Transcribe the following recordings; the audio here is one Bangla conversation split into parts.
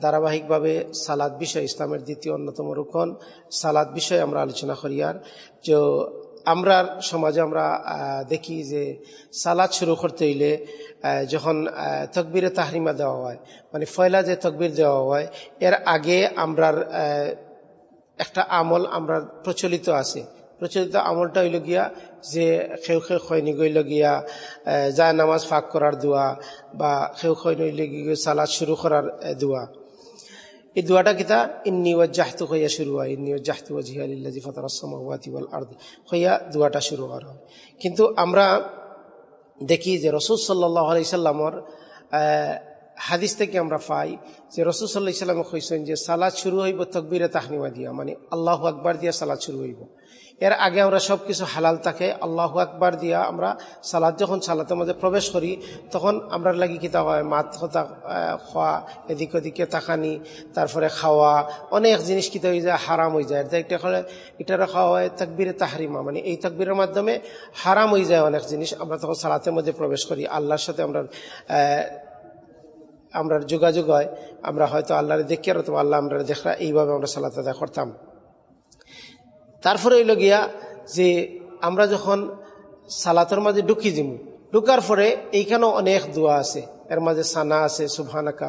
ধারাবাহিকভাবে সালাদ বিষয় ইসলামের দ্বিতীয় অন্যতম রুকন। সালাদ বিষয় আমরা আলোচনা করি আর। যে আমরা সমাজে আমরা দেখি যে সালাদ শুরু করতে হইলে যখন তকবিরে তাহরিমা দেওয়া হয় মানে ফয়লা যে তকবির দেওয়া হয়, এর আগে আমরার একটা আমল আমরা প্রচলিত আছে। প্রচলিত আমলটা হইল গিয়া যে খেউ খেউ খৈনি গইল গিয়া নামাজ ফাঁক করার দোয়া বা খেউ খৈন গিয়ে সালাদ শুরু করার দোয়া এই দোয়াটা কিতা ইন্নি ওয়াজ্জাহতু হইয়া শুরু হয়। ইন্নি ওয়াজ্জাহতু ওয়াজহিয়া লিল্লাযী ফাতারাস সামাওয়াতি ওয়াল আরদ হইয়া দোয়াটা শুরু করা হয়। কিন্তু আমরা দেখি যে রসুল সাল্লাল্লাহু আলাইহি সাল্লামর হাদিস থেকে আমরা পাই যে রসুল সাল্লাহ ইসলামে কইছেন যে সালাদ শুরু হইব তকবিরে তাহনিমা দিয়া মানে আল্লাহ আকবার দিয়া সালাদ শুরু হইব। এর আগে আমরা সব কিছু হালাল থাকে, আল্লাহ আকবার দিয়া আমরা সালাদ যখন সালাতের মধ্যে প্রবেশ করি, তখন আমরা লাগি কিতা হয়? মাত খোয়া, এদিক ওদিকে তাকানি, তারপরে খাওয়া, অনেক জিনিস কিতা হয়ে যায়, হারাম হয়ে যায়। এটা হলে এটা খাওয়া হয় তকবিরে তাহারিমা মানে এই তকবিরের মাধ্যমে হারাম হয়ে যায় অনেক জিনিস। আমরা তখন সালাতের মধ্যে প্রবেশ করি, আল্লাহর সাথে আমরা আমরা যোগাযোগ হয়। আমরা হয়তো আল্লাহরে দেখি, আর তো আল্লাহ আমরা দেখা, এইভাবে আমরা সালাত আদায় করতাম। তারপরে হইল গিয়া যে আমরা যখন সালাতের মাঝে ঢুকি দিম, ঢুকার পরে এইখানেও অনেক দোয়া আছে। এর মাঝে সানা আছে, সুবহানাকা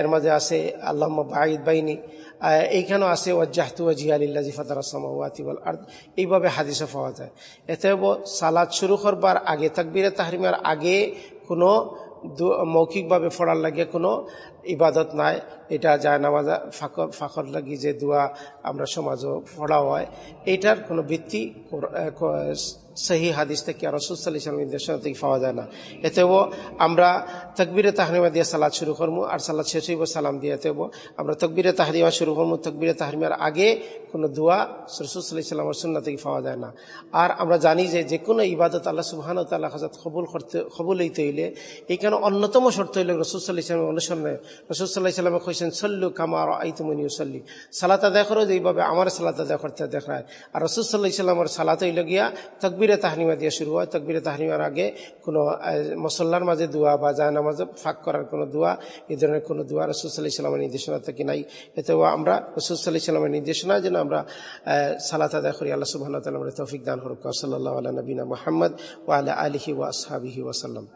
এর মাঝে আছে আল্লাহ বাঈদ বাইনি এইখানেও আছে ওয়াজাহতু জিয়ালিল্লাজি ফাতার সামাওয়াতিবল আর এইভাবে হাদিসে পাওয়া যায়। এতে সালাদ শুরু করবার আগে, তাকবিরে তাহরিমার আগে কোনো মৌখিকভাবে পড়ার লাগে কোনো ইবাদত নাই, এটা যায় নামাজ ফাঁকর ফাঁকর লাগি যে দোয়া আমরা সমাজও পড়া হয়। এইটার কোনো ভিত্তি সহি হাদিস থেকে রসুসাল্লাহ ইসলাম নির্দেশনা থেকে পাওয়া যায় না। এতেও আমরা তকবিরে তাহরিমা দিয়ে সালাদ শুরু করব আর সালাদ শেষ হইব সালাম দিয়ে এতেও আমরা তকবিরে তাহরিমা শুরু করব তকবিরে তাহরিমার আগে কোনো দোয়া রসুসাল্লাহ ইসলামের সুন্না থেকে পাওয়া যায় না। আর আমরা জানি যে যে কোনো ইবাদত আল্লাহ সুবাহান তাল্লাহ হাজাত কবুল করতে, কবুল হইতে হইলে এইখানে অন্যতম শর্ত হইলে রসুসাল্লাহ ইসলামের অনুসরণে রসুসাল্লাহ ইসলামে কইছেন, সল্লু কামার আইতমনি সল্লি সালাত আদায় করো যে এইভাবে আমার সালাত আদায় করতে দেখায়। আর রসুসাল্লাহ ইসলামের সালাত হইল গিয়া তকবিরে তাহনিমা দিয়ে শুরু হয়। তকবিরে তাহনিমার আগে কোনো মসল্লার মাঝে দোয়া বা জায়না মাঝে ফাঁক করার কোনো দোয়া এই ধরনের কোনো দোয়া রসুসাল্লাহ ইসলামের নির্দেশনা থেকে নাই। এতেও আমরা রসুসাল্লাহ ইসলামের নির্দেশনা যেন আমরা সালাত আদায় করি। আল্লাহ সুবাহ তৌফিক দান হরক সাল্লাহ আল্লাহ নবীনা মোহাম্মদ ও আল্লাহ আলহি ওয়া আসহাবিহি ওয়াসাল্লাম